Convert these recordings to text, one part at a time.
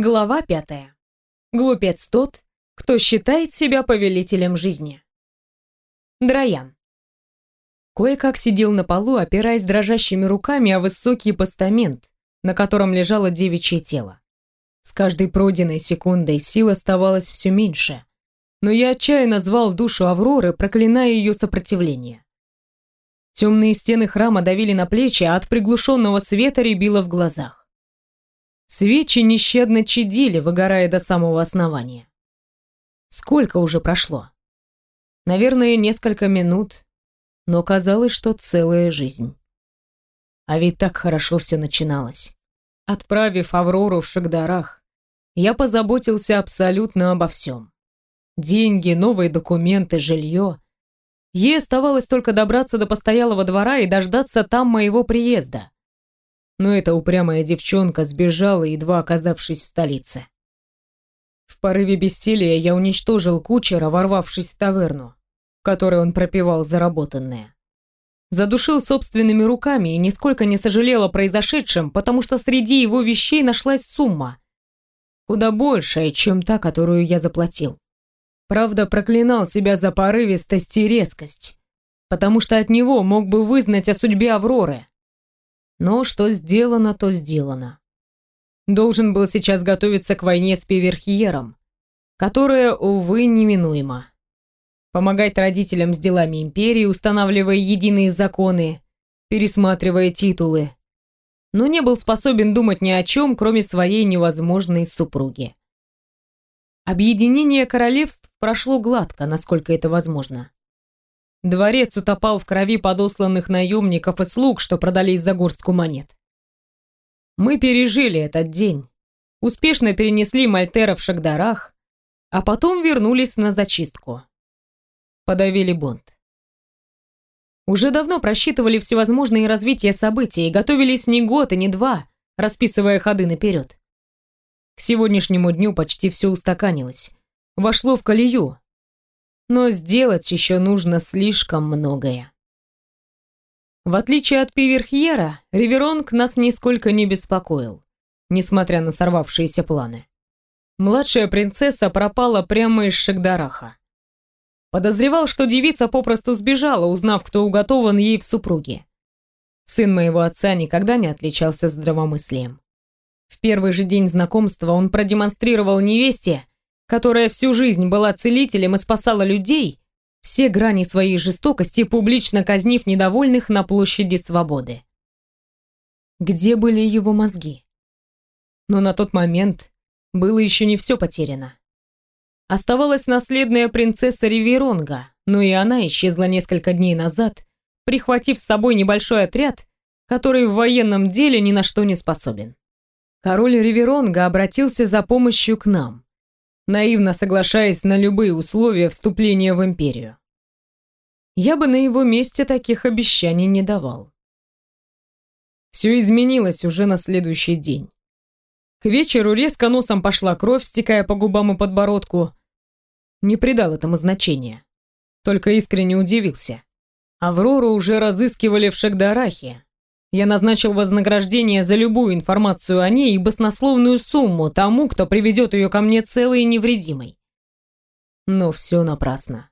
Глава пятая. Глупец тот, кто считает себя повелителем жизни. Драян. Кое-как сидел на полу, опираясь дрожащими руками о высокий постамент, на котором лежало девичье тело. С каждой пройденной секундой сил оставалось все меньше, но я отчаянно звал душу Авроры, проклиная ее сопротивление. Темные стены храма давили на плечи, а от приглушенного света рябило в глазах. Свечи нещадно чадили, выгорая до самого основания. Сколько уже прошло? Наверное, несколько минут, но казалось, что целая жизнь. А ведь так хорошо все начиналось. Отправив Аврору в Шагдарах, я позаботился абсолютно обо всем. Деньги, новые документы, жилье. Ей оставалось только добраться до постоялого двора и дождаться там моего приезда но эта упрямая девчонка сбежала, едва оказавшись в столице. В порыве бессилия я уничтожил кучера, ворвавшись в таверну, в которой он пропивал заработанное. Задушил собственными руками и нисколько не сожалел о произошедшем, потому что среди его вещей нашлась сумма, куда большая, чем та, которую я заплатил. Правда, проклинал себя за порывистость и резкость, потому что от него мог бы вызнать о судьбе Авроры, но что сделано, то сделано. Должен был сейчас готовиться к войне с Певерхиером, которая, увы, неминуема. Помогать родителям с делами империи, устанавливая единые законы, пересматривая титулы. Но не был способен думать ни о чем, кроме своей невозможной супруги. Объединение королевств прошло гладко, насколько это возможно. Дворец утопал в крови подосланных наемников и слуг, что продались за горстку монет. Мы пережили этот день, успешно перенесли Мальтера в Шагдарах, а потом вернулись на зачистку. Подавили бунт. Уже давно просчитывали всевозможные развития событий и готовились не год и не два, расписывая ходы наперед. К сегодняшнему дню почти все устаканилось. Вошло в колею, но сделать еще нужно слишком многое. В отличие от Пиверхьера, Риверонг нас нисколько не беспокоил, несмотря на сорвавшиеся планы. Младшая принцесса пропала прямо из Шагдараха. Подозревал, что девица попросту сбежала, узнав, кто уготован ей в супруге. Сын моего отца никогда не отличался здравомыслием. В первый же день знакомства он продемонстрировал невесте, которая всю жизнь была целителем и спасала людей, все грани своей жестокости, публично казнив недовольных на площади свободы. Где были его мозги? Но на тот момент было еще не все потеряно. Оставалась наследная принцесса Риверонга, но и она исчезла несколько дней назад, прихватив с собой небольшой отряд, который в военном деле ни на что не способен. Король Риверонга обратился за помощью к нам наивно соглашаясь на любые условия вступления в империю. Я бы на его месте таких обещаний не давал. Все изменилось уже на следующий день. К вечеру резко носом пошла кровь, стекая по губам и подбородку. Не придал этому значения. Только искренне удивился. Аврору уже разыскивали в Шагдарахе, я назначил вознаграждение за любую информацию о ней и баснословную сумму тому, кто приведет ее ко мне целой и невредимой. Но все напрасно.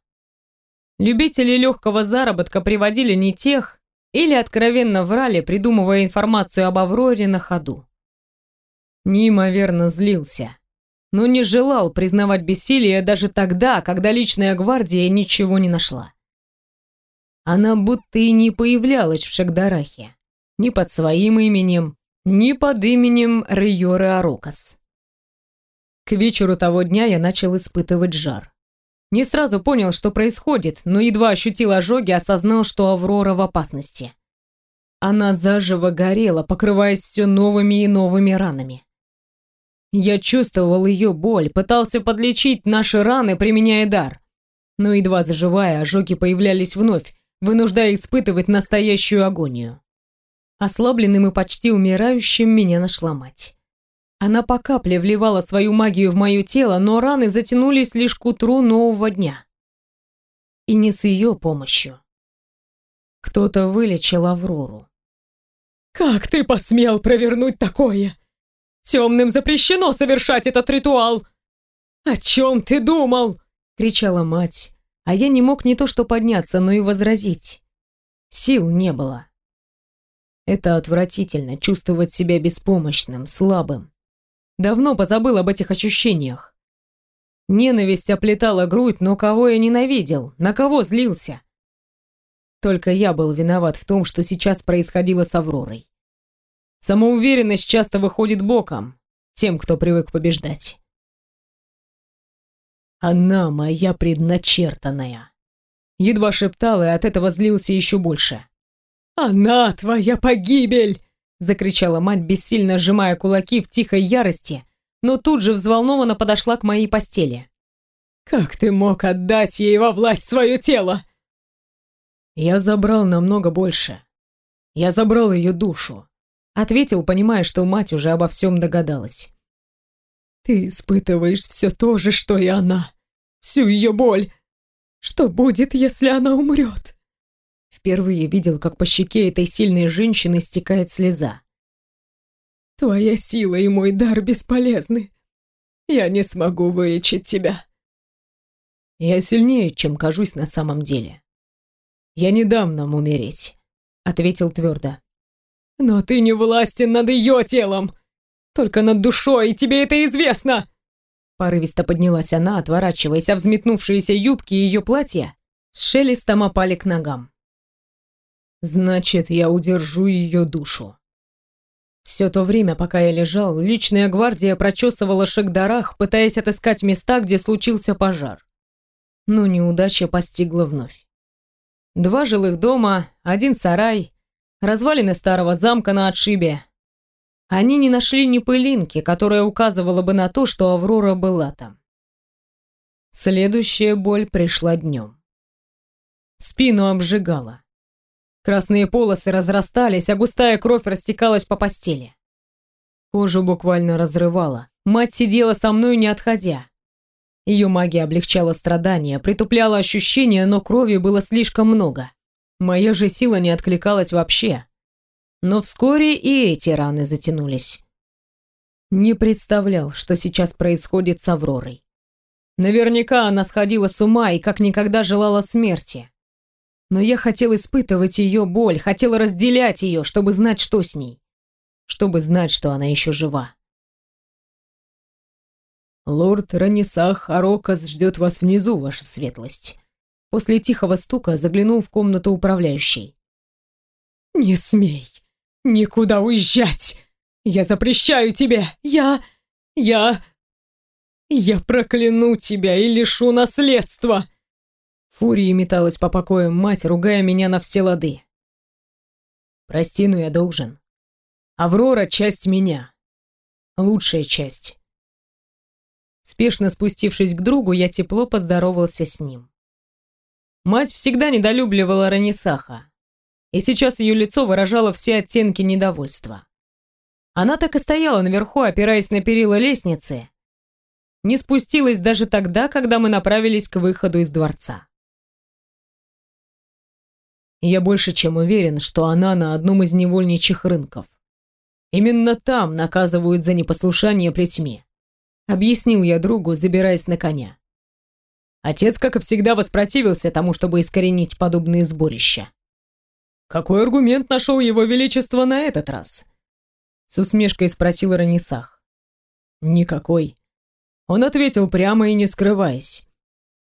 Любители легкого заработка приводили не тех или откровенно врали, придумывая информацию об Авроре на ходу. Неимоверно злился, но не желал признавать бессилие даже тогда, когда личная гвардия ничего не нашла. Она будто и не появлялась в Шагдарахе ни под своим именем, ни под именем Рейоры Арокас. К вечеру того дня я начал испытывать жар. Не сразу понял, что происходит, но едва ощутил ожоги, осознал, что Аврора в опасности. Она заживо горела, покрываясь все новыми и новыми ранами. Я чувствовал ее боль, пытался подлечить наши раны, применяя дар. Но едва заживая, ожоги появлялись вновь, вынуждая испытывать настоящую агонию. Ослабленным и почти умирающим меня нашла мать. Она по капле вливала свою магию в мое тело, но раны затянулись лишь к утру нового дня. И не с ее помощью. Кто-то вылечил Аврору. «Как ты посмел провернуть такое?» Темным запрещено совершать этот ритуал!» «О чем ты думал?» — кричала мать, а я не мог не то что подняться, но и возразить. Сил не было. Это отвратительно, чувствовать себя беспомощным, слабым. Давно позабыл об этих ощущениях. Ненависть оплетала грудь, но кого я ненавидел, на кого злился? Только я был виноват в том, что сейчас происходило с Авророй. Самоуверенность часто выходит боком тем, кто привык побеждать. Она моя предначертанная. Едва шептал и от этого злился еще больше. «Она твоя погибель!» Закричала мать, бессильно сжимая кулаки в тихой ярости, но тут же взволнованно подошла к моей постели. «Как ты мог отдать ей во власть свое тело?» «Я забрал намного больше. Я забрал ее душу», — ответил, понимая, что мать уже обо всем догадалась. «Ты испытываешь все то же, что и она. Всю ее боль. Что будет, если она умрет?» Впервые видел, как по щеке этой сильной женщины стекает слеза. «Твоя сила и мой дар бесполезны. Я не смогу вылечить тебя». «Я сильнее, чем кажусь на самом деле. Я не дам нам умереть», — ответил твердо. «Но ты не властен над ее телом, только над душой, и тебе это известно!» Порывисто поднялась она, отворачиваясь, а взметнувшиеся юбки ее платья с шелестом опали к ногам. Значит, я удержу ее душу. Все то время, пока я лежал, личная гвардия прочесывала Шагдарах, пытаясь отыскать места, где случился пожар. Но неудача постигла вновь. Два жилых дома, один сарай, развалины старого замка на отшибе. Они не нашли ни пылинки, которая указывала бы на то, что Аврора была там. Следующая боль пришла днем. Спину обжигала. Красные полосы разрастались, а густая кровь растекалась по постели. Кожу буквально разрывала. Мать сидела со мной, не отходя. Ее магия облегчала страдания, притупляла ощущения, но крови было слишком много. Моя же сила не откликалась вообще. Но вскоре и эти раны затянулись. Не представлял, что сейчас происходит с Авророй. Наверняка она сходила с ума и как никогда желала смерти. Но я хотел испытывать ее боль, хотел разделять ее, чтобы знать, что с ней. Чтобы знать, что она еще жива. «Лорд Ранисах Арокас ждет вас внизу, ваша светлость». После тихого стука заглянул в комнату управляющей. «Не смей никуда уезжать! Я запрещаю тебе! Я... я... я прокляну тебя и лишу наследства!» Фурии металась по покоям мать, ругая меня на все лады. «Прости, но я должен. Аврора — часть меня. Лучшая часть». Спешно спустившись к другу, я тепло поздоровался с ним. Мать всегда недолюбливала Ранисаха, и сейчас ее лицо выражало все оттенки недовольства. Она так и стояла наверху, опираясь на перила лестницы, не спустилась даже тогда, когда мы направились к выходу из дворца. Я больше чем уверен, что она на одном из невольничьих рынков. Именно там наказывают за непослушание плетьми. Объяснил я другу, забираясь на коня. Отец, как и всегда, воспротивился тому, чтобы искоренить подобные сборища. Какой аргумент нашел его величество на этот раз? С усмешкой спросил Ранисах. Никакой. Он ответил прямо и не скрываясь.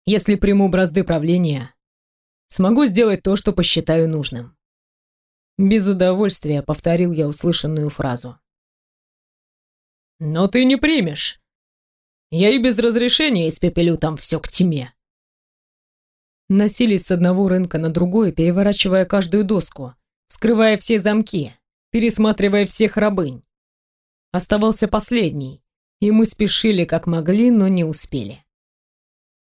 Если приму бразды правления, смогу сделать то, что посчитаю нужным. Без удовольствия повторил я услышанную фразу. «Но ты не примешь. Я и без разрешения испепелю там все к тьме». Носились с одного рынка на другой, переворачивая каждую доску, скрывая все замки, пересматривая всех рабынь. Оставался последний, и мы спешили как могли, но не успели.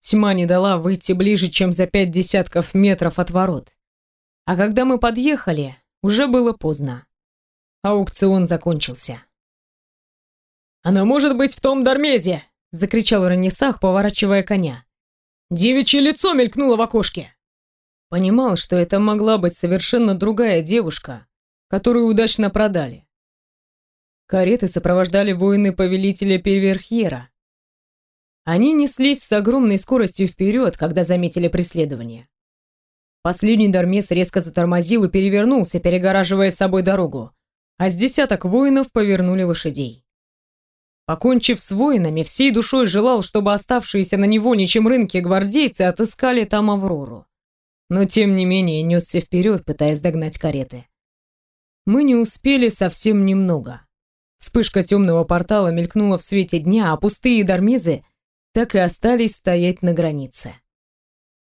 Тьма не дала выйти ближе, чем за пять десятков метров от ворот. А когда мы подъехали, уже было поздно. Аукцион закончился. «Она может быть в том Дармезе!» — закричал Ранисах, поворачивая коня. «Девичье лицо мелькнуло в окошке!» Понимал, что это могла быть совершенно другая девушка, которую удачно продали. Кареты сопровождали воины повелителя Перверхьера. Они неслись с огромной скоростью вперед, когда заметили преследование. Последний Дармес резко затормозил и перевернулся, перегораживая собой дорогу, а с десяток воинов повернули лошадей. Покончив с воинами, всей душой желал, чтобы оставшиеся на невольничьем рынке гвардейцы отыскали там Аврору. Но тем не менее несся вперед, пытаясь догнать кареты. Мы не успели совсем немного. Вспышка темного портала мелькнула в свете дня, а пустые дармезы так и остались стоять на границе.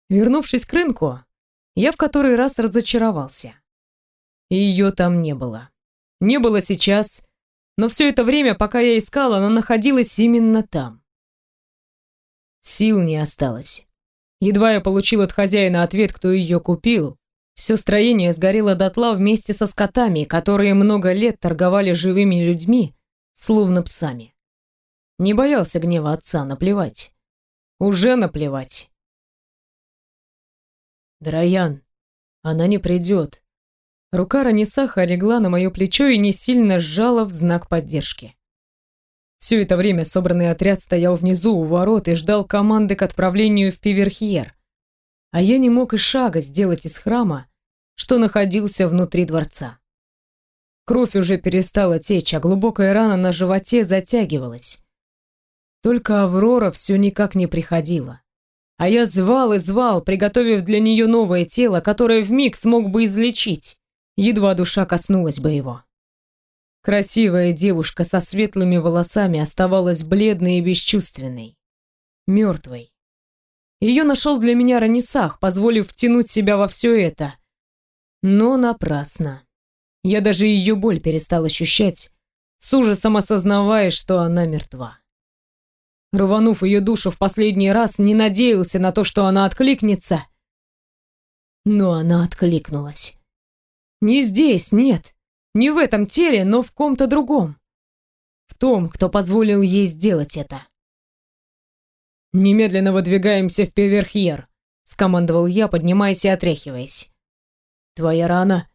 Вернувшись к рынку, я в который раз разочаровался. Ее там не было. Не было сейчас, но все это время, пока я искал, она находилась именно там. Сил не осталось. Едва я получил от хозяина ответ, кто ее купил, все строение сгорело дотла вместе со скотами, которые много лет торговали живыми людьми, словно псами. Не боялся гнева отца, наплевать. Уже наплевать. Драян, она не придет. Рука Ранисаха легла на мое плечо и не сильно сжала в знак поддержки. Все это время собранный отряд стоял внизу у ворот и ждал команды к отправлению в Пиверхьер а я не мог и шага сделать из храма, что находился внутри дворца. Кровь уже перестала течь, а глубокая рана на животе затягивалась. Только Аврора все никак не приходила. А я звал и звал, приготовив для нее новое тело, которое вмиг смог бы излечить, едва душа коснулась бы его. Красивая девушка со светлыми волосами оставалась бледной и бесчувственной, мертвой. Ее нашел для меня Ранисах, позволив втянуть себя во все это. Но напрасно. Я даже ее боль перестал ощущать, с ужасом осознавая, что она мертва. Рванув ее душу в последний раз, не надеялся на то, что она откликнется. Но она откликнулась. Не здесь, нет. Не в этом теле, но в ком-то другом. В том, кто позволил ей сделать это. «Немедленно выдвигаемся в Певерхьер», — скомандовал я, поднимаясь и отряхиваясь. «Твоя рана?»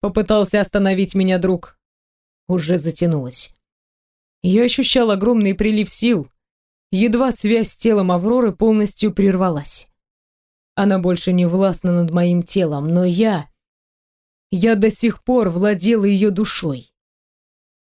Попытался остановить меня друг. Уже затянулась. Я ощущал огромный прилив сил. Едва связь с телом Авроры полностью прервалась. Она больше не властна над моим телом, но я... Я до сих пор владел ее душой.